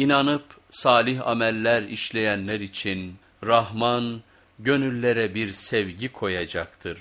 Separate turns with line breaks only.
İnanıp salih ameller işleyenler için Rahman gönüllere bir sevgi koyacaktır.